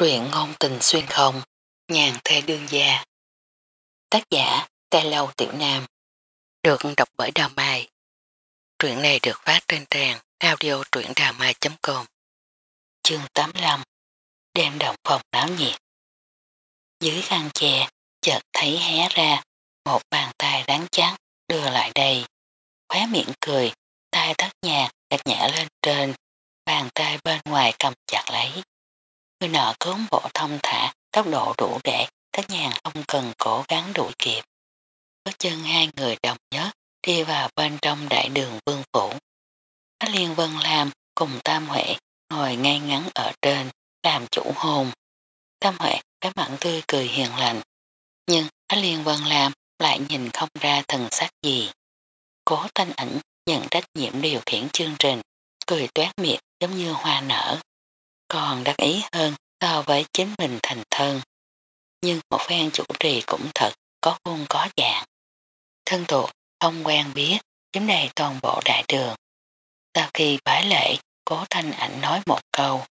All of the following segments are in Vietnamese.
Truyện ngôn tình xuyên không, nhàn thê đương gia. Tác giả, Tê Lâu Tiểu Nam. Được đọc bởi Đào Mai. Truyện này được phát trên trang audio truyệnđàmai.com Chương 85 Đêm động phòng náo nhiệt Dưới khăn chè, chợt thấy hé ra, một bàn tay đáng chắc đưa lại đây. Khóe miệng cười, tay thất nhạc đặt nhả lên trên, bàn tay bên ngoài cầm chặt lấy. Người nọ cốn bộ thông thả, tốc độ đủ để các nhàn không cần cố gắng đuổi kịp. Có chân hai người đồng nhất đi vào bên trong đại đường vương phủ. Á Liên Vân Lam cùng Tam Huệ ngồi ngay ngắn ở trên, làm chủ hồn. Tam Huệ cái mặn tươi cười hiền lành, nhưng Á Liên Vân Lam lại nhìn không ra thần sắc gì. Cố thanh ảnh nhận trách nhiệm điều khiển chương trình, cười toát miệng giống như hoa nở còn đắc ý hơn so với chính mình thành thân. Nhưng một phen chủ trì cũng thật có khuôn có dạng. Thân thuộc không quen biết chiếm đầy toàn bộ đại đường. Sau khi bái lễ, cố thanh ảnh nói một câu,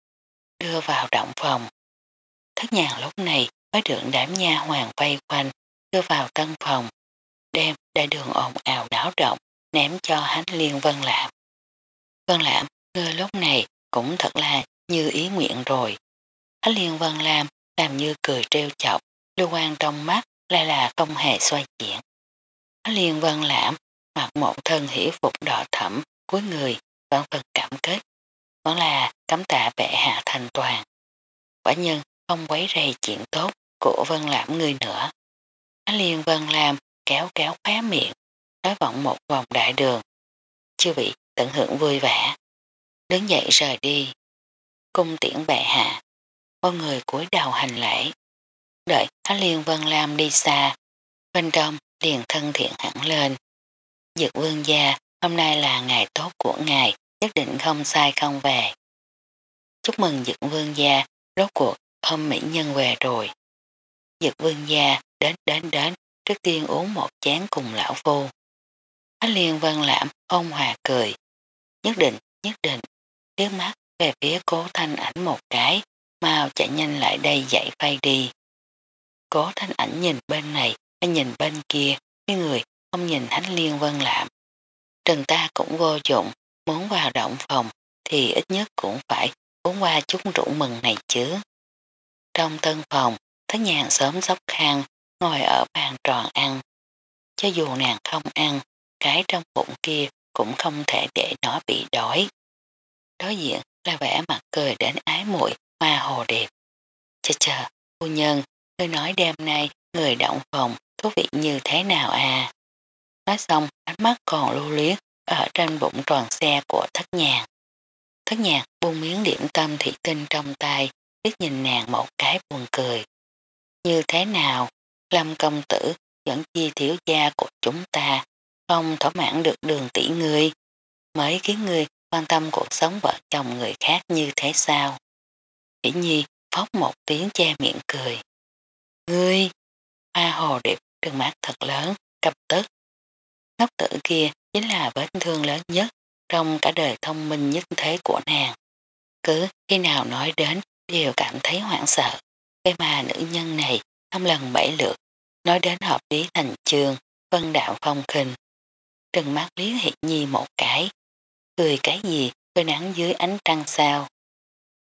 đưa vào động phòng. Thất nhàng lúc này mới được đám nha hoàng vây quanh, đưa vào tân phòng, đem đại đường ồn ào náo động, ném cho hánh liên vân lãm. Vân lãm, ngươi lúc này cũng thật là như ý nguyện rồi. Ánh liên vân làm làm như cười treo chọc, lưu quan trong mắt lại là không hề xoay chuyển. Ánh liên vân lãm mặc một thân hỷ phục đỏ thẫm cuối người vẫn phần cảm kết, vẫn là cấm tạ bệ hạ thành toàn. Quả nhân không quấy rầy chuyện tốt của vân lãm người nữa. Ánh liên vân làm kéo kéo khóe miệng, nói vọng một vòng đại đường. Chưa bị tận hưởng vui vẻ. Đứng dậy rời đi cung tiễn bệ hạ. Mọi người cúi đầu hành lễ. Đợi thái Liên Vân Lam đi xa. Bên trong liền thân thiện hẳn lên. Dược vương gia, hôm nay là ngày tốt của ngài, nhất định không sai không về. Chúc mừng dược vương gia, rốt cuộc hôm mỹ nhân về rồi. Dược vương gia, đến đến đến, trước tiên uống một chén cùng lão phu. thái Liên Vân Lãm ôn hòa cười. Nhất định, nhất định, tiếng mắt về phía cố thanh ảnh một cái, mau chạy nhanh lại đây dậy phay đi. Cố thanh ảnh nhìn bên này, nhìn bên kia, cái người không nhìn thánh liên vân lạm. Trần ta cũng vô dụng, muốn vào động phòng thì ít nhất cũng phải uống qua chút rượu mừng này chứ. Trong tân phòng, thất nhàn sớm dốc khăn, ngồi ở bàn tròn ăn. Cho dù nàng không ăn, cái trong bụng kia cũng không thể để nó bị đói. Đối diện là vẻ mặt cười đến ái muội hoa hồ điệp. Chờ chờ, phu nhân, ngươi nói đêm nay người động phòng thú vị như thế nào à? Nói xong ánh mắt còn lưu luyến ở trên bụng tròn xe của thất nhàng. Thất nhàng buông miếng điểm tâm thị tinh trong tay, biết nhìn nàng một cái buồn cười. Như thế nào, Lâm công tử dẫn chi thiếu gia của chúng ta, không thỏa mãn được đường tỷ người, mới khiến người quan tâm cuộc sống vợ chồng người khác như thế sao? Chỉ nhi phóc một tiếng che miệng cười. Ngươi! Hoa hồ điệp trừng mắt thật lớn, cập tức. Ngốc tử kia chính là vết thương lớn nhất trong cả đời thông minh nhất thế của nàng. Cứ khi nào nói đến đều cảm thấy hoảng sợ. Cái mà nữ nhân này năm lần bảy lượt nói đến hợp lý thành trường, vân đạo phong khinh. Trừng mắt lý hiện nhi một cái, cười cái gì phơi nắng dưới ánh trăng sao.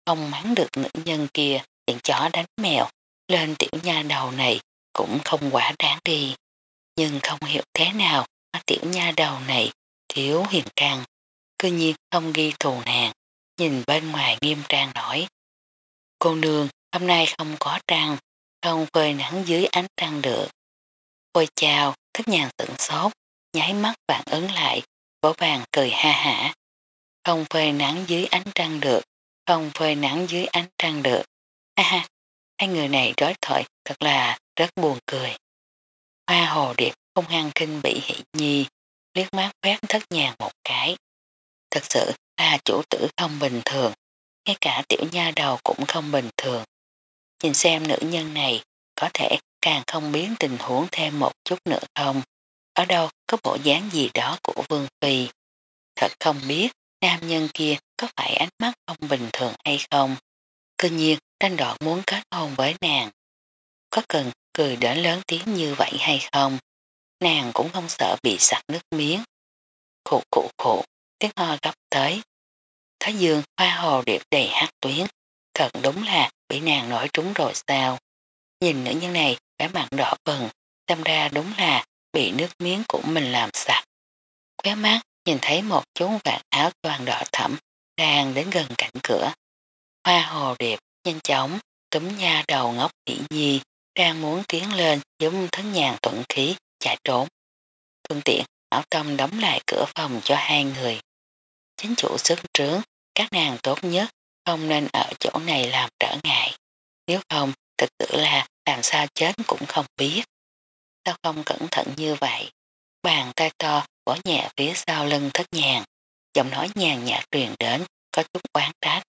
Không mắng được nữ nhân kia tiện chó đánh mèo lên tiểu nha đầu này cũng không quá đáng đi. Nhưng không hiểu thế nào mà tiểu nha đầu này thiếu hiền càng. cư nhiên không ghi thù nàng, nhìn bên ngoài nghiêm trang nổi. Cô nương hôm nay không có trăng, không phơi nắng dưới ánh trăng được. Ôi chào, thức nhàn tận sốt, nháy mắt bạn ứng lại, vỗ bàn cười ha hả, không phơi nắng dưới ánh trăng được, không phơi nắng dưới ánh trăng được. Ha ha, hai người này đối thoại thật là rất buồn cười. Hoa hồ điệp không hăng kinh bị hỷ nhi, liếc mắt quét thất nhàng một cái. Thật sự là chủ tử không bình thường, ngay cả tiểu nha đầu cũng không bình thường. Nhìn xem nữ nhân này có thể càng không biến tình huống thêm một chút nữa không. Ở đâu có bộ dáng gì đó của Vương Phi. Thật không biết nam nhân kia có phải ánh mắt không bình thường hay không. Cơ nhiên tranh đoạt muốn kết hôn với nàng. Có cần cười đến lớn tiếng như vậy hay không? Nàng cũng không sợ bị sặc nước miếng. Khụ khụ khụ, tiếng ho gấp tới. Thái dương hoa hồ điệp đầy hát tuyến, thật đúng là bị nàng nổi trúng rồi sao. Nhìn nữ nhân này vẻ mặt đỏ bừng, xem ra đúng là bị nước miếng của mình làm sặc. Khóe mắt nhìn thấy một chú vạt áo toàn đỏ thẫm đang đến gần cạnh cửa. Hoa hồ điệp nhanh chóng túm nha đầu ngốc tỷ nhi đang muốn tiến lên giống thấn nhàn thuận khí chạy trốn. Phương tiện ảo tâm đóng lại cửa phòng cho hai người. Chính chủ sức trướng, các nàng tốt nhất không nên ở chỗ này làm trở ngại. Nếu không, thực sự là làm sao chết cũng không biết. Sao không cẩn thận như vậy? Bàn tay to bỏ nhẹ phía sau lưng thất nhàng, giọng nói nhàn nhạt truyền đến, có chút quán trách.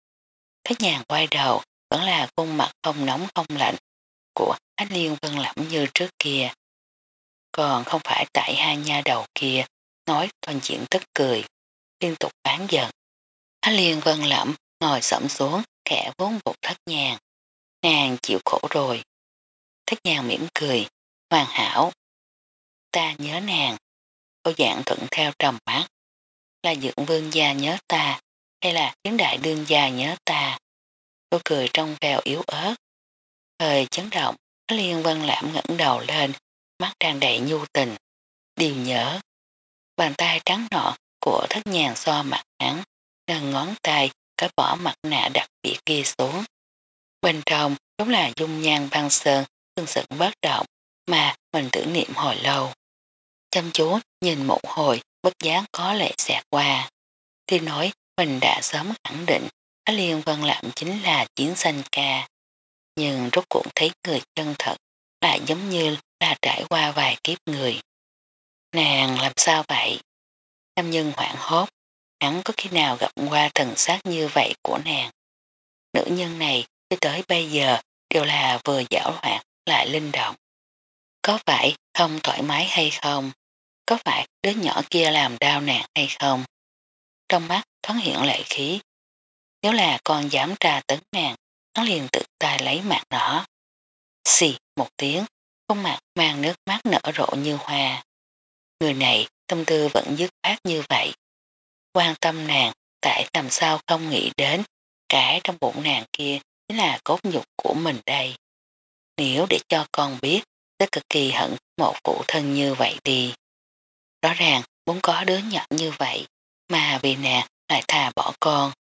Thất nhàng quay đầu, vẫn là khuôn mặt không nóng không lạnh của Ánh Liên Vân Lẩm như trước kia. Còn không phải tại hai nha đầu kia nói toàn chuyện tức cười, liên tục bán giận. Ánh Liên Vân Lẩm ngồi sẫm xuống kẻ vốn bụng thất nhàng. Nàng chịu khổ rồi. Thất nhàng mỉm cười, hoàn hảo. Ta nhớ nàng, cô dạng thuận theo trầm mắt. Là dưỡng vương gia nhớ ta, hay là tiếng đại đương gia nhớ ta. Cô cười trong vèo yếu ớt. Thời chấn động, Liên Vân Lãm ngẩng đầu lên, mắt tràn đầy nhu tình. Điều nhớ, bàn tay trắng nọ của thất nhàng so mặt hắn, nâng ngón tay cởi bỏ mặt nạ đặc biệt kia xuống. Bên trong đúng là dung nhan băng sơn, tương sự bất động, mà mình tưởng niệm hồi lâu. Chăm chú nhìn một hồi, bất giác có lệ xẹt qua. thì nói mình đã sớm khẳng định Á Liên Vân Lạm chính là chiến sanh ca. Nhưng rốt cuộc thấy người chân thật lại giống như là trải qua vài kiếp người. Nàng làm sao vậy? Nam nhân hoảng hốt, hắn có khi nào gặp qua thần sát như vậy của nàng. Nữ nhân này cho tới bây giờ đều là vừa giảo hoạt lại linh động. Có phải không thoải mái hay không? Có phải đứa nhỏ kia làm đau nàng hay không? Trong mắt thoáng hiện lệ khí. Nếu là con dám tra tấn nàng, nó liền tự tay lấy mặt nó. Xì một tiếng, khuôn mặt mang nước mắt nở rộ như hoa. Người này tâm tư vẫn dứt phát như vậy. Quan tâm nàng tại làm sao không nghĩ đến cái trong bụng nàng kia chính là cốt nhục của mình đây. Nếu để cho con biết sẽ cực kỳ hận một phụ thân như vậy đi. Rõ ràng muốn có đứa nhỏ như vậy mà vì nàng lại thà bỏ con.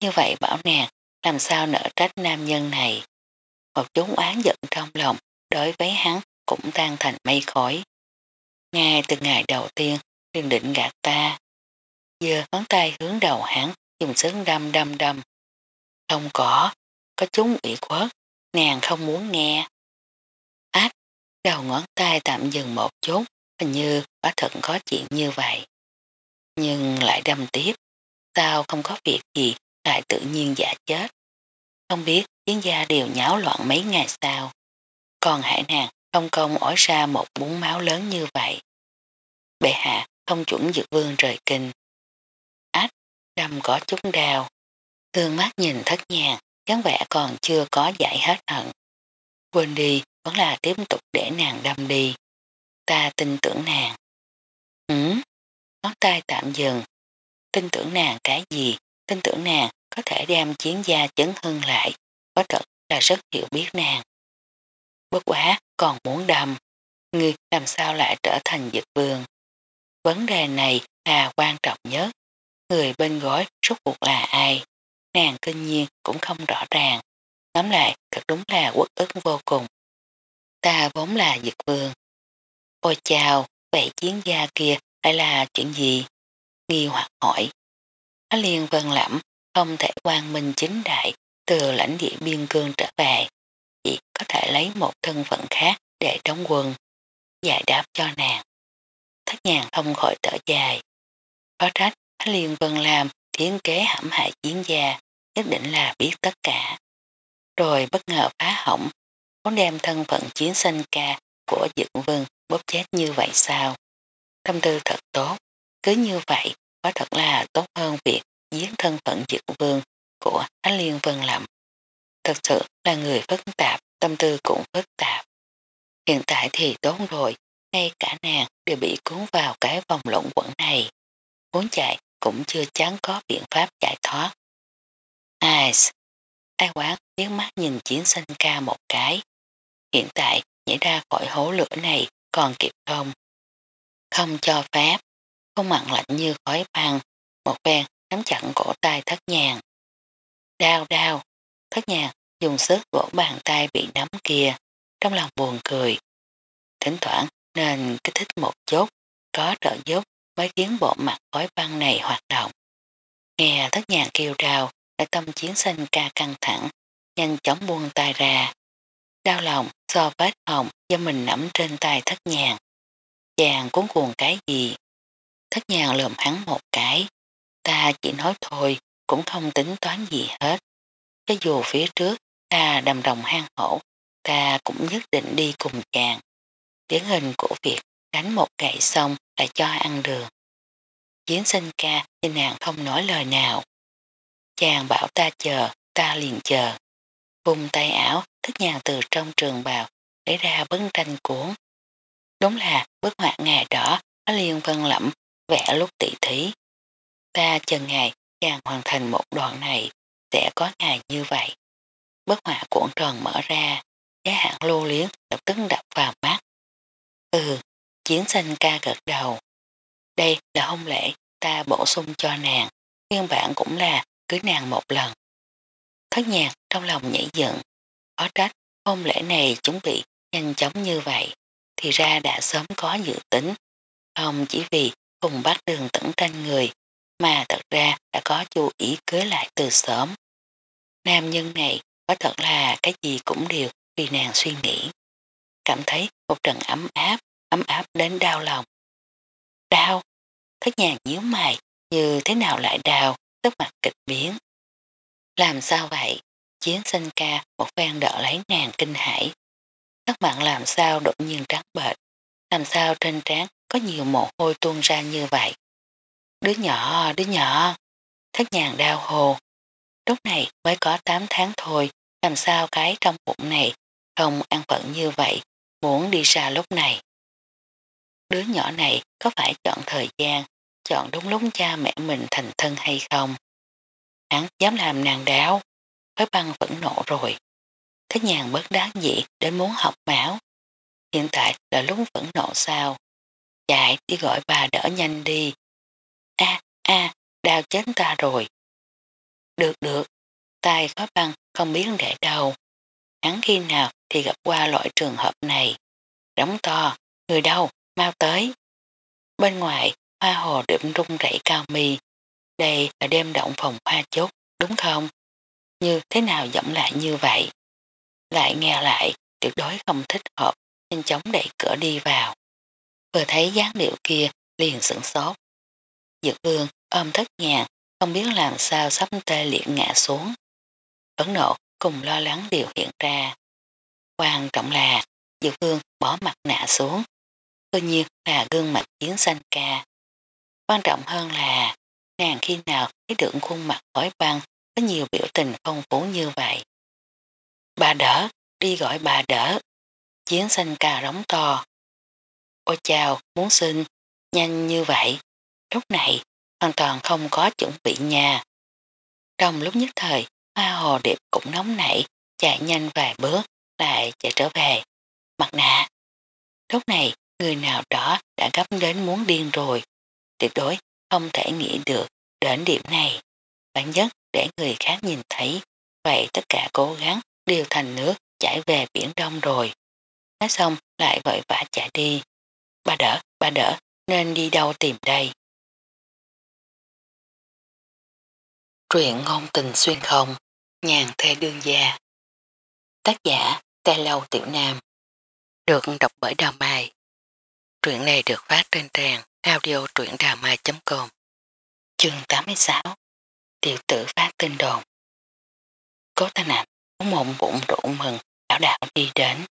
Như vậy bảo nàng làm sao nở trách nam nhân này. Một chút oán giận trong lòng đối với hắn cũng tan thành mây khói. Ngay từ ngày đầu tiên liền định gạt ta. Giờ ngón tay hướng đầu hắn dùng sức đâm đâm đâm. Không có, có chúng ủy khuất, nàng không muốn nghe. Ách, đầu ngón tay tạm dừng một chút, hình như quả thật có chuyện như vậy. Nhưng lại đâm tiếp, sao không có việc gì lại tự nhiên giả chết. Không biết chiến gia đều nháo loạn mấy ngày sau. Còn hải nàng không công ổi ra một bún máu lớn như vậy. Bệ hạ không chuẩn dược vương rời kinh. Ách, đâm có chút đào, Thương mắt nhìn thất nhàng, dáng vẻ còn chưa có giải hết hận. Quên đi, vẫn là tiếp tục để nàng đâm đi. Ta tin tưởng nàng. Ừ, ngón tay tạm dừng. Tin tưởng nàng cái gì? Tin tưởng nàng có thể đem chiến gia chấn hưng lại. Có thật là rất hiểu biết nàng. Bất quá còn muốn đâm. Ngươi làm sao lại trở thành dực vương? Vấn đề này là quan trọng nhất. Người bên gói rốt cuộc là ai? Nàng kinh nhiên cũng không rõ ràng. Nắm lại thật đúng là quốc ức vô cùng. Ta vốn là dược vương. Ôi chào, vậy chiến gia kia lại là chuyện gì? Nghi hoặc hỏi. Nó liên vân lẫm, không thể quan minh chính đại từ lãnh địa biên cương trở về. Chỉ có thể lấy một thân phận khác để đóng quân. Giải đáp cho nàng. Thất nhàng không khỏi thở dài. Có trách, Liên Vân làm thiến kế hãm hại chiến gia, nhất định là biết tất cả. Rồi bất ngờ phá hỏng, muốn đem thân phận chiến sinh ca của dựng vương bóp chết như vậy sao? Tâm tư thật tốt, cứ như vậy quá thật là tốt hơn việc giết thân phận dựng vương của Ánh Liên Vân làm. thật sự là người phức tạp, tâm tư cũng phức tạp. Hiện tại thì tốt rồi, ngay cả nàng đều bị cuốn vào cái vòng lộn quẩn này. Muốn chạy cũng chưa chán có biện pháp giải thoát. Ai, ai quán liếc mắt nhìn chiến sinh ca một cái. Hiện tại nhảy ra khỏi hố lửa này còn kịp không? Không cho phép, Không mặn lạnh như khói băng, một ven nắm chặn cổ tay thất nhàng. Đau đau, thất nhàng dùng sức vỗ bàn tay bị nắm kia, trong lòng buồn cười. Thỉnh thoảng nên kích thích một chút, có trợ giúp mới khiến bộ mặt khói băng này hoạt động. Nghe thất nhàng kêu rào, lại tâm chiến sinh ca căng thẳng, nhanh chóng buông tay ra. Đau lòng so vết hồng do mình nắm trên tay thất nhàng. Chàng cuốn cuồng cái gì? Thất nhàng lườm hắn một cái. Ta chỉ nói thôi, cũng không tính toán gì hết. Cho dù phía trước ta đầm đồng hang hổ, ta cũng nhất định đi cùng chàng. Điển hình của việc đánh một gậy xong là cho ăn đường. Chiến sinh ca thì nàng không nói lời nào. Chàng bảo ta chờ, ta liền chờ. Vùng tay ảo, thức nhàng từ trong trường bào, lấy ra bức tranh cuốn. Đúng là bức họa ngày đỏ, nó liên vân lẫm, vẽ lúc tỷ thí. Ta chờ ngày chàng hoàn thành một đoạn này, sẽ có ngày như vậy. Bức họa cuộn tròn mở ra, giá hạng lô liếng lập tức đập vào mắt. Ừ, chiến sinh ca gật đầu. Đây là hôn lễ ta bổ sung cho nàng, nguyên bản cũng là cưới nàng một lần. Thất nhạc trong lòng nhảy dựng, có trách hôn lễ này chuẩn bị nhanh chóng như vậy, thì ra đã sớm có dự tính, không chỉ vì cùng bắt đường tẩn tranh người, mà thật ra đã có chú ý cưới lại từ sớm. Nam nhân này có thật là cái gì cũng đều vì nàng suy nghĩ. Cảm thấy một trận ấm áp, ấm áp đến đau lòng. Đau, thất nhàng nhíu mày, như thế nào lại đau, tức mặt kịch biến. Làm sao vậy? Chiến sinh ca một phen đỡ lấy nàng kinh hãi. Các bạn làm sao đột nhiên trắng bệch, làm sao trên trán có nhiều mồ hôi tuôn ra như vậy. Đứa nhỏ, đứa nhỏ, thất nhàn đau hồ. Lúc này mới có 8 tháng thôi, làm sao cái trong bụng này không ăn phận như vậy, muốn đi ra lúc này. Đứa nhỏ này có phải chọn thời gian, chọn đúng lúc cha mẹ mình thành thân hay không? Hắn dám làm nàng đáo, khói băng vẫn nộ rồi. Thế nhàng bớt đáng dị đến muốn học máu. Hiện tại là lúc vẫn nộ sao. Chạy đi gọi bà đỡ nhanh đi. a a đau chết ta rồi. Được được, tay khói băng không biết để đâu. Hắn khi nào thì gặp qua loại trường hợp này. Đóng to, người đâu, mau tới. Bên ngoài, hoa hồ đựng rung rẩy cao mi. Đây là đêm động phòng hoa chốt, đúng không? Như thế nào giọng lại như vậy? Lại nghe lại, tuyệt đối không thích hợp, nhanh chóng đẩy cửa đi vào. Vừa thấy dáng điệu kia, liền sửng sốt. Dược vương ôm thất nhàng, không biết làm sao sắp tê liệt ngã xuống. ấn nộ cùng lo lắng điều hiện ra. Quan trọng là, dược vương bỏ mặt nạ xuống. Tuy nhiên là gương mặt chiến xanh ca. Quan trọng hơn là, nàng khi nào thấy được khuôn mặt khói băng có nhiều biểu tình phong phú như vậy. Bà đỡ, đi gọi bà đỡ. Chiến xanh cà rống to. Ôi chào, muốn xin, nhanh như vậy. Lúc này, hoàn toàn không có chuẩn bị nhà. Trong lúc nhất thời, hoa hồ điệp cũng nóng nảy, chạy nhanh vài bước, lại chạy trở về. Mặt nạ. Lúc này, người nào đó đã gấp đến muốn điên rồi. Tuyệt đối không thể nghĩ được đến điểm này. Bản nhất để người khác nhìn thấy, vậy tất cả cố gắng đều thành nước chảy về biển đông rồi. Nói xong lại vội vã chạy đi. Ba đỡ, ba đỡ, nên đi đâu tìm đây? Truyện ngôn tình xuyên không, nhàn thê đương gia. Tác giả, Tê Lâu Tiểu Nam. Được đọc bởi Đào Mai. Truyện này được phát trên trang audio truyệnđàmai.com Chương 86 Tiểu tử phát tin đồn. Cố ta ảnh uống mộng bụng rượu mừng đảo đảo đi đến.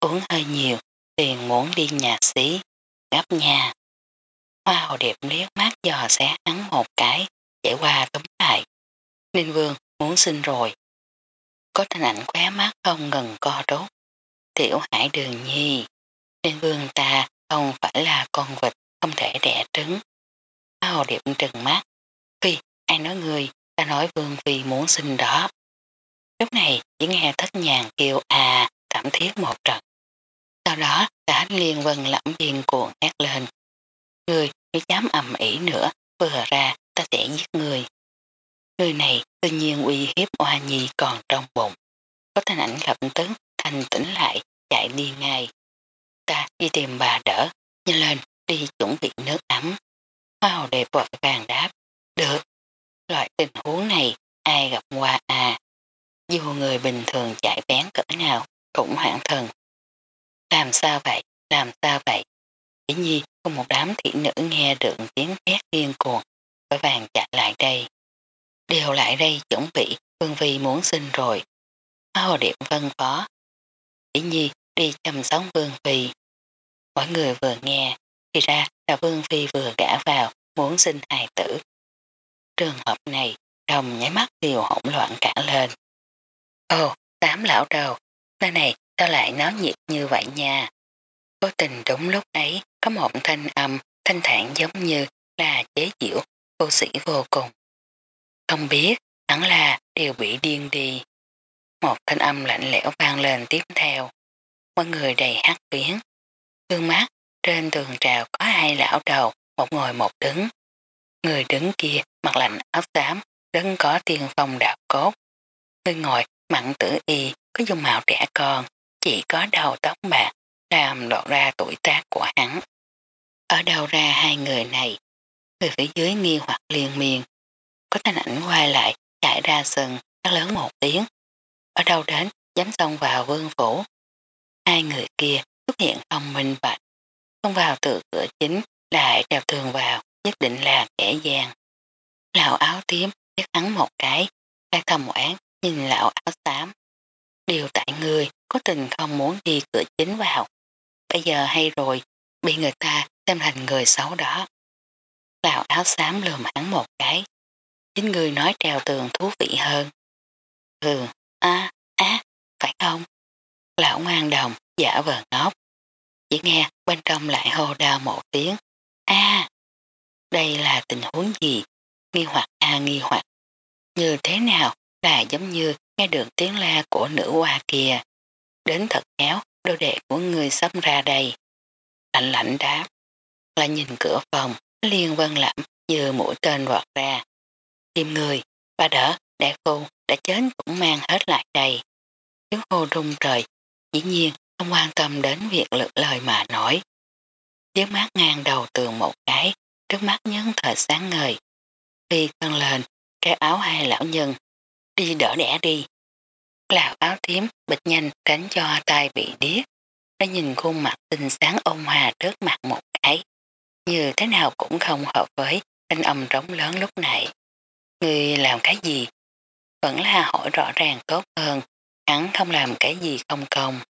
Uống hơi nhiều tiền muốn đi nhà xí gấp nhà. Hoa hồ đẹp liếc mắt dò xé hắn một cái chạy qua tấm lại. Ninh Vương muốn xin rồi. Có thanh ảnh khóe mắt không ngừng co rốt. Tiểu hải đường nhi, Ninh vương ta không phải là con vịt không thể đẻ trứng. hoa Hồ điệp trừng mắt, phi, ai nói người, ta nói vương vì muốn sinh đó. Lúc này chỉ nghe thất nhàng kêu à thảm thiết một trận. Sau đó cả liền vần lẫm điên cuồng hét lên. Người, nếu dám ầm ỉ nữa, vừa ra ta sẽ giết người. Người này tự nhiên uy hiếp oa nhi còn trong bụng. Có thanh ảnh lập tức thành tỉnh lại, chạy đi ngay. Ta đi tìm bà đỡ, nhanh lên, đi chuẩn bị nước ấm. Hoa hồ đẹp vội vàng đáp. Được. Loại tình huống này ai gặp qua à. Dù người bình thường chạy bén cỡ nào cũng hoảng thần. Làm sao vậy? Làm sao vậy? Dĩ nhi có một đám thị nữ nghe được tiếng hét điên cuồng, vội vàng chạy lại đây. Điều lại đây chuẩn bị Vương Phi muốn sinh rồi. Hồ điệp vân phó. Dĩ nhi đi chăm sóc Vương Phi. Mọi người vừa nghe, thì ra là Vương Phi vừa gã vào muốn sinh hài tử. Trường hợp này, đồng nháy mắt đều hỗn loạn cả lên. Ồ, tám lão đầu, nơi này sao lại náo nhiệt như vậy nha. Cố tình đúng lúc ấy có một thanh âm thanh thản giống như là chế diệu, vô sĩ vô cùng. Không biết, hẳn là đều bị điên đi. Một thanh âm lạnh lẽo vang lên tiếp theo. Mọi người đầy hát tuyến. Tương mắt, trên tường trào có hai lão đầu, một ngồi một đứng. Người đứng kia mặt lạnh áo xám, đứng có tiền phong đạo cốt. Người ngồi mặn tử y có dung mạo trẻ con, chỉ có đầu tóc bạc, làm lộ ra tuổi tác của hắn. Ở đâu ra hai người này? Người phía dưới nghi hoặc liên miên. Có thanh ảnh quay lại, chạy ra sừng, rất lớn một tiếng. Ở đâu đến, dám xông vào vương phủ. Hai người kia xuất hiện không minh bạch. Không vào từ cửa chính, lại trèo thường vào, nhất định là kẻ gian. Lão áo tím, biết hắn một cái, đang thầm oán nhìn lão áo xám. Điều tại người có tình không muốn đi cửa chính vào. Bây giờ hay rồi, bị người ta xem thành người xấu đó. Lão áo xám lườm hắn một cái. Chính người nói treo tường thú vị hơn. Ừ, a á, phải không? Lão ngoan đồng, giả vờ ngốc. Chỉ nghe bên trong lại hô đau một tiếng. a đây là tình huống gì? Nghi hoặc a nghi hoặc. Như thế nào là giống như nghe được tiếng la của nữ hoa kia. Đến thật éo, đôi đệ của người sắp ra đây. Lạnh lạnh đáp, là nhìn cửa phòng, liên vân lẩm như mũi tên vọt ra. Tìm người, ba đỡ, đại phu, đã chết cũng mang hết lại đây. tiếng hô rung trời, dĩ nhiên không quan tâm đến việc lượt lời mà nói. Dưới mắt ngang đầu tường một cái, trước mắt nhấn thời sáng ngời. Phi căng lên, cái áo hai lão nhân, đi đỡ đẻ đi. Lão áo tím bịch nhanh tránh cho tay bị điếc. Nó nhìn khuôn mặt tinh sáng ôn hòa trước mặt một cái. Như thế nào cũng không hợp với thanh âm rống lớn lúc nãy. Người làm cái gì? Vẫn là hỏi rõ ràng tốt hơn. Hắn không làm cái gì không công.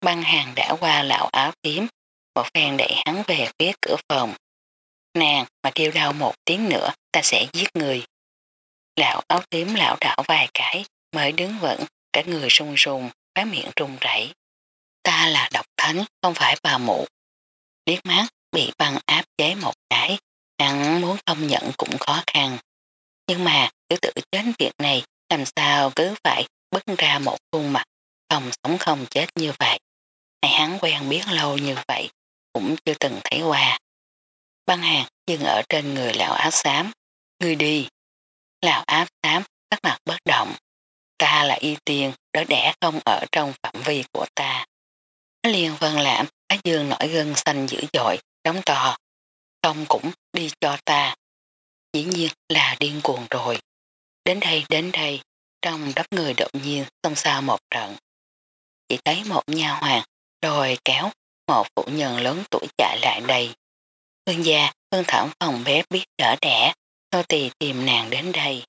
Băng hàng đã qua lão áo tím. Một phen đẩy hắn về phía cửa phòng. Nàng mà kêu đau một tiếng nữa, ta sẽ giết người. Lão áo tím lão đảo vài cái, mới đứng vững, cả người sung sung khóe miệng trung rẩy. Ta là độc thánh, không phải bà mụ. Liếc mắt, bị băng áp chế một cái, hắn muốn không nhận cũng khó khăn. Nhưng mà tiểu tự chết việc này, làm sao cứ phải bứt ra một khuôn mặt, không sống không chết như vậy. Này hắn quen biết lâu như vậy, cũng chưa từng thấy qua. Băng hàng dừng ở trên người lão áo xám. người đi. Lão áo xám sắc mặt bất động. Ta là y tiên đỡ đẻ không ở trong phạm vi của ta. Liên vân lãm Á dương nổi gân xanh dữ dội, đóng to. Không cũng đi cho ta. Dĩ nhiên là điên cuồng rồi. Đến đây, đến đây, trong đắp người đột nhiên xông xao một trận. Chỉ thấy một nha hoàng rồi kéo một phụ nhân lớn tuổi chạy lại đây vương gia, vương thẩm phòng bếp biết đỡ đẻ, nô tỳ tìm nàng đến đây.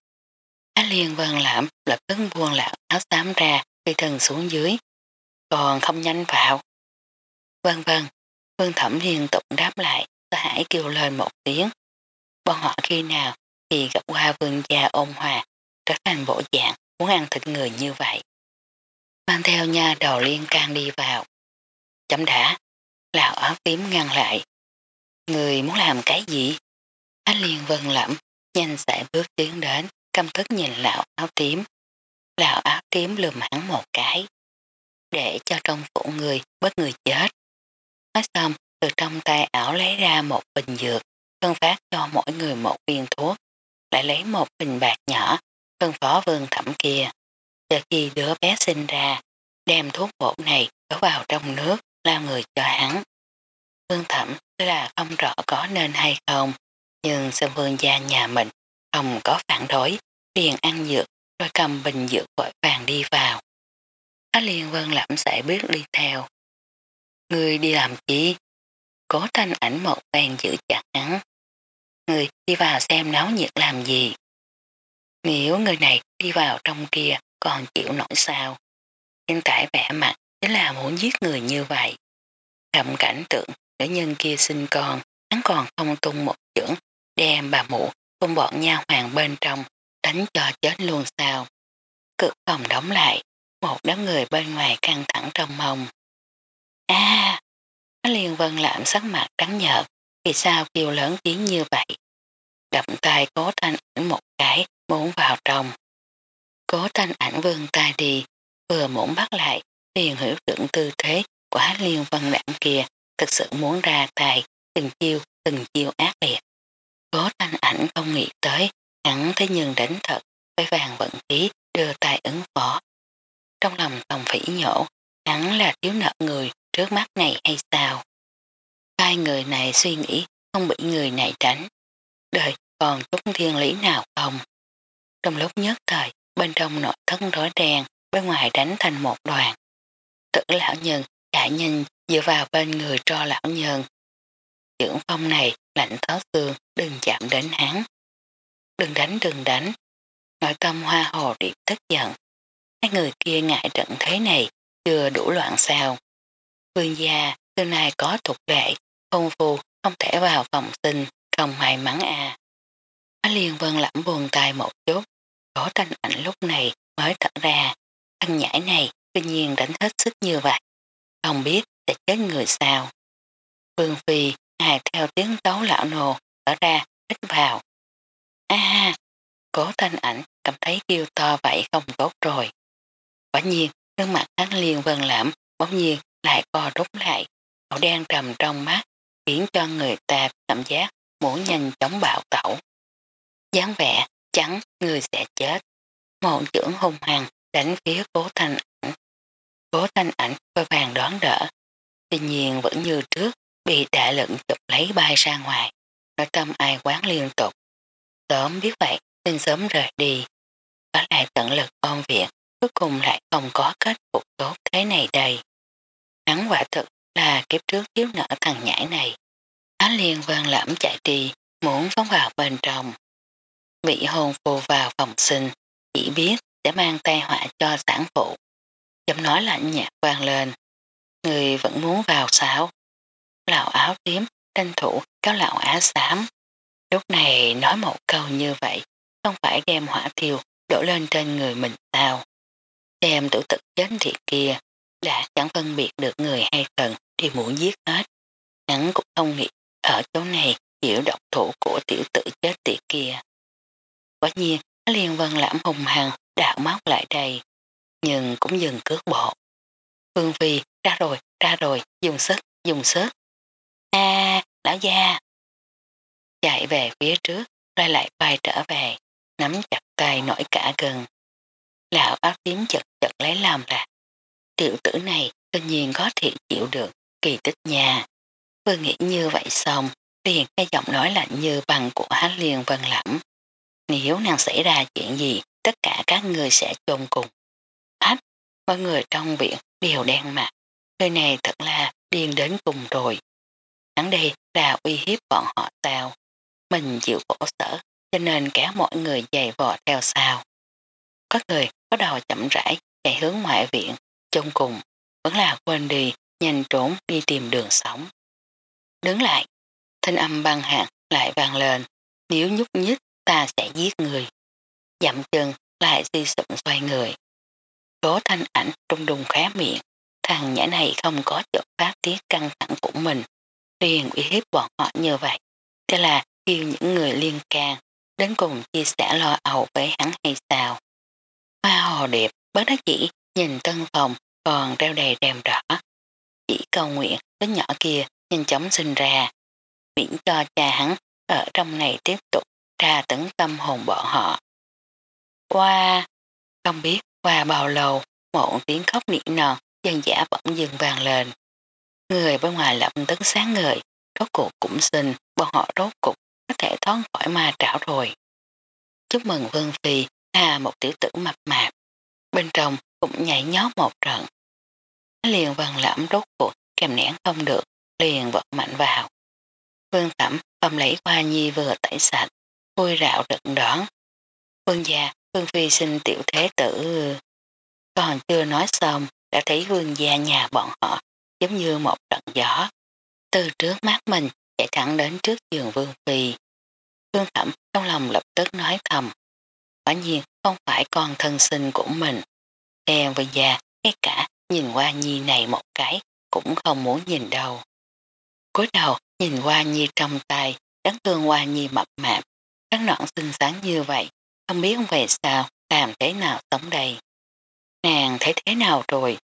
Á liên vân lãm lập tức buông lão áo xám ra phi thân xuống dưới. Còn không nhanh vào. Vân vân, Phương Thẩm liên tục đáp lại, ta hãy kêu lên một tiếng. Bọn họ khi nào thì gặp qua vương gia ôn hòa, trở thành bộ dạng muốn ăn thịt người như vậy. mang theo nha đầu liên can đi vào. Chấm đã, lão áo tím ngăn lại. Người muốn làm cái gì? Ánh liền vân lẩm, nhanh sải bước tiến đến, căm thức nhìn lão áo tím. Lão áo tím lùm hắn một cái. Để cho trong phủ người bớt người chết. Nói xong, từ trong tay ảo lấy ra một bình dược, phân phát cho mỗi người một viên thuốc, lại lấy một bình bạc nhỏ, phân phó vương thẩm kia. Chờ khi đứa bé sinh ra, đem thuốc bột này đổ vào trong nước, lao người cho hắn. Vương thẩm là không rõ có nên hay không, nhưng Sơn vương gia nhà mình không có phản đối, liền ăn dược rồi cầm bình dược vội vàng đi vào. Á liền vân lẩm sẽ biết đi theo. Người đi làm chi? Cố thanh ảnh một vàng giữ chặt hắn. Người đi vào xem náo nhiệt làm gì. Nếu người này đi vào trong kia còn chịu nổi sao. Hiện tại vẻ mặt chính là muốn giết người như vậy. Cầm cảnh tượng nữ nhân kia sinh con, hắn còn không tung một chưởng, đem bà mụ cùng bọn nha hoàng bên trong, đánh cho chết luôn sao. Cực phòng đóng lại, một đám người bên ngoài căng thẳng trong mông. a à, Liên Vân làm sắc mặt trắng nhợt, vì sao kêu lớn tiếng như vậy. Đậm tay cố thanh ảnh một cái, muốn vào trong. Cố thanh ảnh vươn tay đi, vừa muốn bắt lại, liền hiểu tượng tư thế của liên vân đảng kia, thực sự muốn ra tài từng chiêu, từng chiêu ác liệt. Cố thanh ảnh không nghĩ tới, hắn thấy nhưng đánh thật, với vàng vận khí đưa tay ứng phó. Trong lòng tòng phỉ nhổ, hắn là thiếu nợ người trước mắt này hay sao? Hai người này suy nghĩ không bị người này tránh, Đời còn chút thiên lý nào không? Trong lúc nhất thời, bên trong nội thân rối ràng, bên ngoài đánh thành một đoàn. tự lão nhân chạy nhìn dựa vào bên người cho lão nhân. Dưỡng phong này lạnh thót xương, đừng chạm đến hắn. Đừng đánh đừng đánh. Nội tâm hoa hồ điệp tức giận. Hai người kia ngại trận thế này, chưa đủ loạn sao. Vương gia, từ này có thuộc lệ, hôn phù, không thể vào phòng sinh, không may mắn à. Á liên vân lẩm buồn tay một chút, có thanh ảnh lúc này mới thật ra, thằng nhãi này tuy nhiên đánh hết sức như vậy, không biết sẽ chết người sao. Phương Phi hài theo tiếng tấu lão nồ ở ra hít vào. a cố thanh ảnh cảm thấy kêu to vậy không tốt rồi. Quả nhiên, gương mặt hắn liền vần lãm, bỗng nhiên lại co rút lại, màu đen trầm trong mắt, khiến cho người ta cảm giác muốn nhanh chóng bạo tẩu. dáng vẻ chắn người sẽ chết. Một trưởng hung hăng đánh phía cố thanh. Cố thanh ảnh vội vàng đón đỡ. Tuy nhiên vẫn như trước bị đại lận chụp lấy bay ra ngoài. Nội tâm ai quán liên tục. Sớm biết vậy nên sớm rời đi. Có lại tận lực ôn viện cuối cùng lại không có kết cục tốt thế này đây. Hắn quả thực là kiếp trước thiếu nợ thằng nhãi này. Hắn liền vang lẫm chạy đi, muốn phóng vào bên trong. bị hồn phù vào phòng sinh, chỉ biết sẽ mang tai họa cho sản phụ. Giọng nói lạnh nhạt vang lên. Người vẫn muốn vào sao? Lão áo tím, tranh thủ cáo lão á xám. Lúc này nói một câu như vậy, không phải đem hỏa thiêu đổ lên trên người mình sao. Đem tử tực chết thiệt kia, đã chẳng phân biệt được người hay thần thì muốn giết hết. Hắn cũng không nghĩ ở chỗ này hiểu độc thủ của tiểu tử chết tiệt kia. Quả nhiên, liền vân lãm hùng hằng đạo móc lại đây, nhưng cũng dừng cước bộ. Phương Phi, ra rồi, ra rồi, dùng sức, dùng sức. a lão gia. Chạy về phía trước, lại lại bay trở về, nắm chặt tay nổi cả gần. Lão áo tím chật chật lấy làm là tiểu tử này tự nhiên có thể chịu được kỳ tích nhà. Vừa nghĩ như vậy xong, liền cái giọng nói lạnh như bằng của hát liền vân lẫm. Nếu nàng xảy ra chuyện gì, tất cả các người sẽ chôn cùng. Mọi người trong viện đều đen mặt. nơi này thật là điên đến cùng rồi. Hắn đây là uy hiếp bọn họ sao. Mình chịu khổ sở, cho nên kéo mọi người dày vò theo sao. Có người có đầu chậm rãi chạy hướng ngoại viện, chung cùng, vẫn là quên đi, nhanh trốn đi tìm đường sống. Đứng lại, thanh âm băng hạng lại vang lên, nếu nhúc nhích ta sẽ giết người. dặm chân lại suy sụn xoay người. Cố thanh ảnh trung đùng khá miệng, thằng nhãi này không có chỗ phát tiết căng thẳng của mình, liền uy hiếp bọn họ như vậy. Thế là kêu những người liên can đến cùng chia sẻ lo ẩu với hắn hay sao. Hoa hồ điệp bất đắc chỉ nhìn tân phòng còn reo đầy đèm rõ. Chỉ cầu nguyện đứa nhỏ kia nhanh chóng sinh ra, miễn cho cha hắn ở trong này tiếp tục tra tấn tâm hồn bọn họ. Qua, không biết qua bao lâu một tiếng khóc nỉ non dân giả bỗng dừng vàng lên. Người bên ngoài lập tấn sáng ngời, rốt cuộc cũng xin, bọn họ rốt cục có thể thoát khỏi ma trảo rồi. Chúc mừng Vương Phi là một tiểu tử mập mạp, bên trong cũng nhảy nhót một trận. Liền vần lãm rốt cuộc kèm nén không được, liền vật mạnh vào. Vương Thẩm cầm lấy Hoa Nhi vừa tẩy sạch, vui rạo rực đón. Vương gia, Vương Phi sinh tiểu thế tử. Còn chưa nói xong, đã thấy vương gia nhà bọn họ giống như một trận gió. Từ trước mắt mình chạy thẳng đến trước giường Vương Phi. Vương Thẩm trong lòng lập tức nói thầm. Quả nhiên không phải con thân sinh của mình. Theo vương gia, ngay cả nhìn qua nhi này một cái cũng không muốn nhìn đâu. cúi đầu nhìn qua nhi trong tay, đáng thương qua nhi mập mạp, trắng nõn xinh sáng như vậy, không biết về sao, làm thế nào sống đây. Nàng thấy thế nào rồi?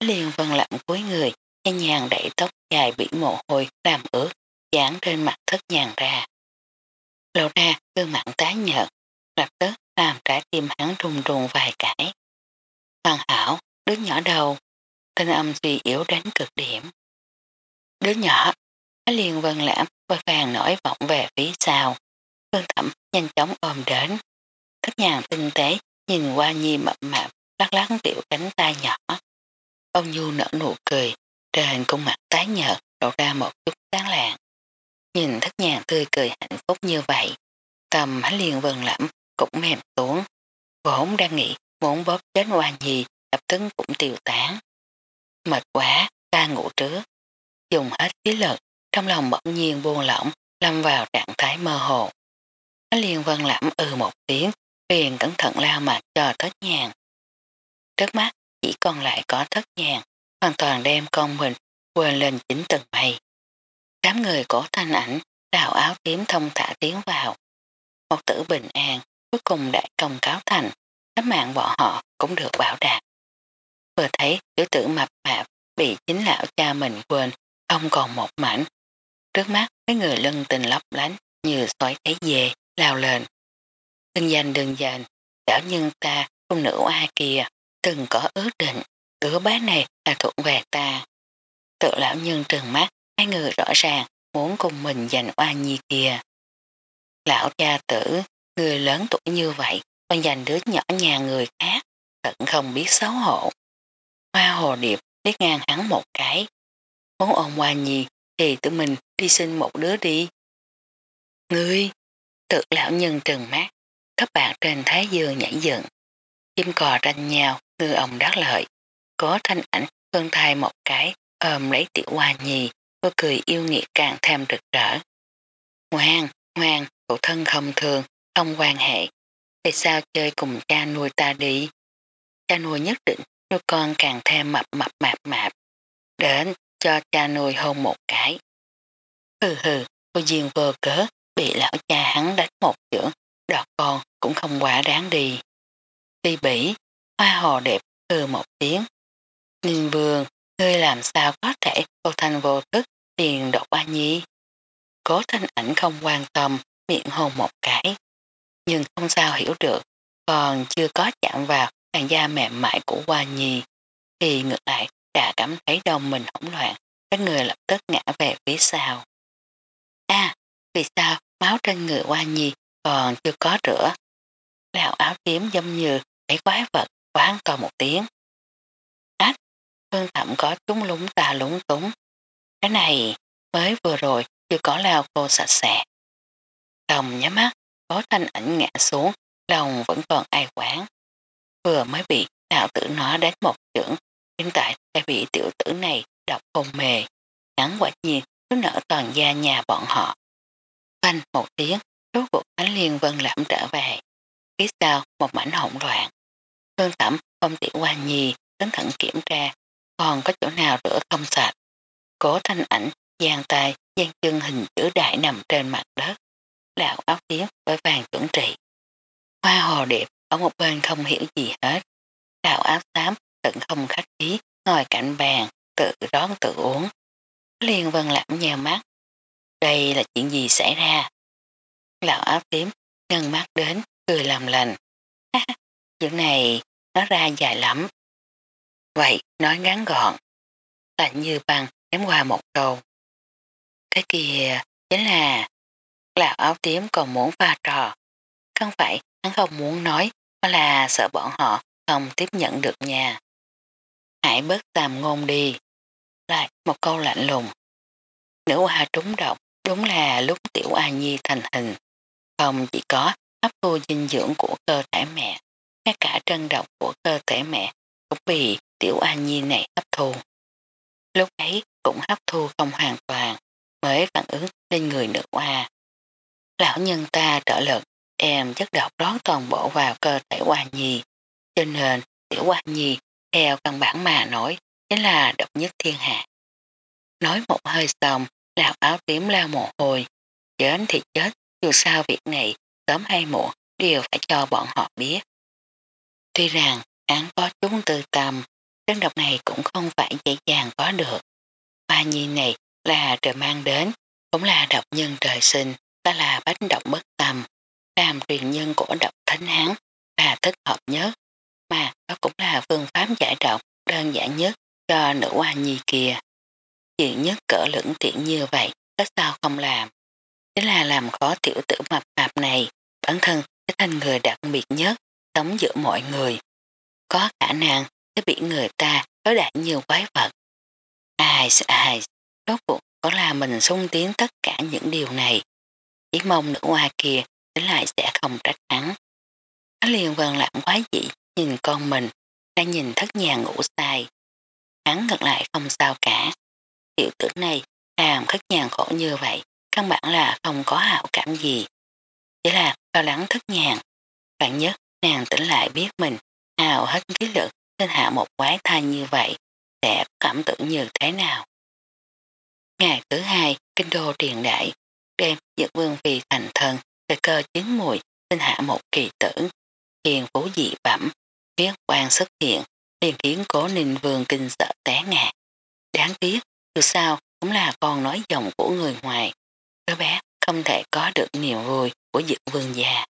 Liên vân lặng cuối người, nhẹ nhàng đẩy tóc dài bị mồ hôi làm ướt, dán trên mặt thất nhàng ra. Lộ ra gương mặt tái nhợt, lập tức làm trái tim hắn rung rung vài cái. Hoàn hảo, đứa nhỏ đầu, thanh âm suy yếu đến cực điểm. Đứa nhỏ, liền vân lãm vội vàng nổi vọng về phía sau. Phương thẩm nhanh chóng ôm đến. Thất nhàng tinh tế nhìn qua nhi mập mạp lắc lắc tiểu cánh tay nhỏ. Ông Nhu nở nụ cười, trên khuôn mặt tái nhợt lộ ra một chút sáng lạng. Nhìn thất nhàng tươi cười hạnh phúc như vậy, tầm hắn liền vần lẫm cũng mềm xuống. Vốn đang nghĩ muốn bóp chết hoa nhi lập tức cũng tiêu tán. Mệt quá, ta ngủ trước. Dùng hết khí lực, trong lòng bỗng nhiên buông lỏng, lâm vào trạng thái mơ hồ. Hắn liền vân lẫm ừ một tiếng, liền cẩn thận lao mặt cho thất nhàng. Trước mắt chỉ còn lại có thất nhàng, hoàn toàn đem con mình quên lên chính từng mây. Đám người cổ thanh ảnh đào áo tím thông thả tiến vào. Một tử bình an cuối cùng đại công cáo thành, đám mạng bọn họ cũng được bảo đảm. Vừa thấy tiểu tử mập mạp bị chính lão cha mình quên, không còn một mảnh. Trước mắt mấy người lân tình lấp lánh như xoáy thấy dê, lao lên. Đừng danh đường dành, đảo nhân ta, không nữ ai kia, từng có ước định, đứa bé này là thuộc về ta. Tự lão nhân trừng mắt, hai người rõ ràng muốn cùng mình giành oa nhi kia. Lão cha tử, người lớn tuổi như vậy, còn giành đứa nhỏ nhà người khác, tận không biết xấu hổ. Hoa hồ điệp liếc ngang hắn một cái. Muốn ôm hoa nhi thì tự mình đi sinh một đứa đi. Ngươi, tự lão nhân trừng mắt, các bạn trên thái dương nhảy dựng. Chim cò tranh nhau, ngư ông đắc lợi. Có thanh ảnh phân thai một cái, ôm lấy tiểu hoa nhì cô cười yêu nghiệt càng thêm rực rỡ. Ngoan, ngoan, cậu thân không thường, không quan hệ. Tại sao chơi cùng cha nuôi ta đi? Cha nuôi nhất định nuôi con càng thêm mập mập mạp mạp. Đến cho cha nuôi hôn một cái. Hừ hừ, cô Duyên vô cớ bị lão cha hắn đánh một chưởng, đọt con cũng không quá đáng đi. Ti bỉ, hoa hồ đẹp hừ một tiếng. Ninh vương, ngươi làm sao có thể vô thanh vô thức tiền độc ba nhi. Cố thanh ảnh không quan tâm, miệng hôn một cái. Nhưng không sao hiểu được, còn chưa có chạm vào làn da mềm mại của Hoa Nhi, thì ngược lại đã cảm thấy đông mình hỗn loạn, các người lập tức ngã về phía sau. À, vì sao máu trên người Hoa Nhi còn chưa có rửa? Đào áo tím dâm như thấy quái vật quán còn một tiếng. Ách, Phương Thẩm có chúng lúng ta lúng túng. Cái này mới vừa rồi chưa có lao cô sạch sẽ. Đồng nhắm mắt, có thanh ảnh ngã xuống, lòng vẫn còn ai quán. Vừa mới bị đạo tử nó đánh một chưởng, hiện tại đã bị tiểu tử này đọc hôn mề. Nắng quả nhiên cứ nở toàn gia nhà bọn họ. Phanh một tiếng, rốt cuộc ánh liên vân lãm trở về. Phía sau, một mảnh hỗn loạn. Hương thẩm không tiểu qua nhì cẩn thận kiểm tra, còn có chỗ nào rửa không sạch. Cố thanh ảnh, giang tay giang chân hình chữ đại nằm trên mặt đất. Lão áo tiếng với vàng chuẩn trị. Hoa hồ điệp ở một bên không hiểu gì hết. Lão áo xám, tận không khách khí, ngồi cạnh bàn, tự đón tự uống. Liên vân lãm nhào mắt. Đây là chuyện gì xảy ra? Lão áo tím ngân mắt đến cười làm lành. chữ này nó ra dài lắm. Vậy, nói ngắn gọn. Lạnh như băng ném qua một câu. Cái kia chính là lão áo tím còn muốn pha trò. Không phải, hắn không muốn nói, mà là sợ bọn họ không tiếp nhận được nha. Hãy bớt tàm ngôn đi. Lại một câu lạnh lùng. Nữ hoa trúng độc, đúng là lúc tiểu A Nhi thành hình. Không chỉ có hấp thu dinh dưỡng của cơ thể mẹ, ngay cả trân độc của cơ thể mẹ cũng bị tiểu an Nhi này hấp thu. Lúc ấy cũng hấp thu không hoàn toàn mới phản ứng lên người nữ hoa. Lão nhân ta trợ lực em chất độc rót toàn bộ vào cơ thể Hoa Nhi. Cho nên tiểu Hoa Nhi theo căn bản mà nói chính là độc nhất thiên hạ. Nói một hơi xong, lão áo tím lao mồ hôi. Chết thì chết, dù sao việc này sớm hay muộn đều phải cho bọn họ biết. Tuy rằng án có chúng tư tâm, đơn độc này cũng không phải dễ dàng có được. Hoa Nhi này là trời mang đến, cũng là độc nhân trời sinh, ta là bách độc bất tâm làm truyền nhân của độc thánh hán là thích hợp nhất, mà đó cũng là phương pháp giải độc đơn giản nhất cho nữ hoa nhi kia. Chuyện nhất cỡ lưỡng tiện như vậy, có sao không làm? Chính là làm khó tiểu tử mập mạp này, bản thân sẽ thành người đặc biệt nhất, sống giữa mọi người. Có khả năng sẽ bị người ta đối đại nhiều quái vật. Ai ai, rốt cuộc có là mình sung tiến tất cả những điều này. Chỉ mong nữ hoa kia đến lại sẽ không trách hắn. Hắn liền vần lặng quá dị nhìn con mình, đang nhìn thất nhà ngủ sai. Hắn ngược lại không sao cả. Tiểu tử này làm thất nhàn khổ như vậy, căn bản là không có hạo cảm gì. Chỉ là lo lắng thất nhàn. Bạn nhất nàng tỉnh lại biết mình hào hết khí lực nên hạ một quái thai như vậy sẽ cảm tưởng như thế nào. Ngày thứ hai, kinh đô truyền đại, đêm giật vương vì thành thân thời cơ chiến mùi sinh hạ một kỳ tử, hiền phú dị bẩm, biết quan xuất hiện, liền khiến cố ninh vương kinh sợ té ngạc. Đáng tiếc, dù sao cũng là con nói dòng của người ngoài. Đứa bé không thể có được niềm vui của dực vương già.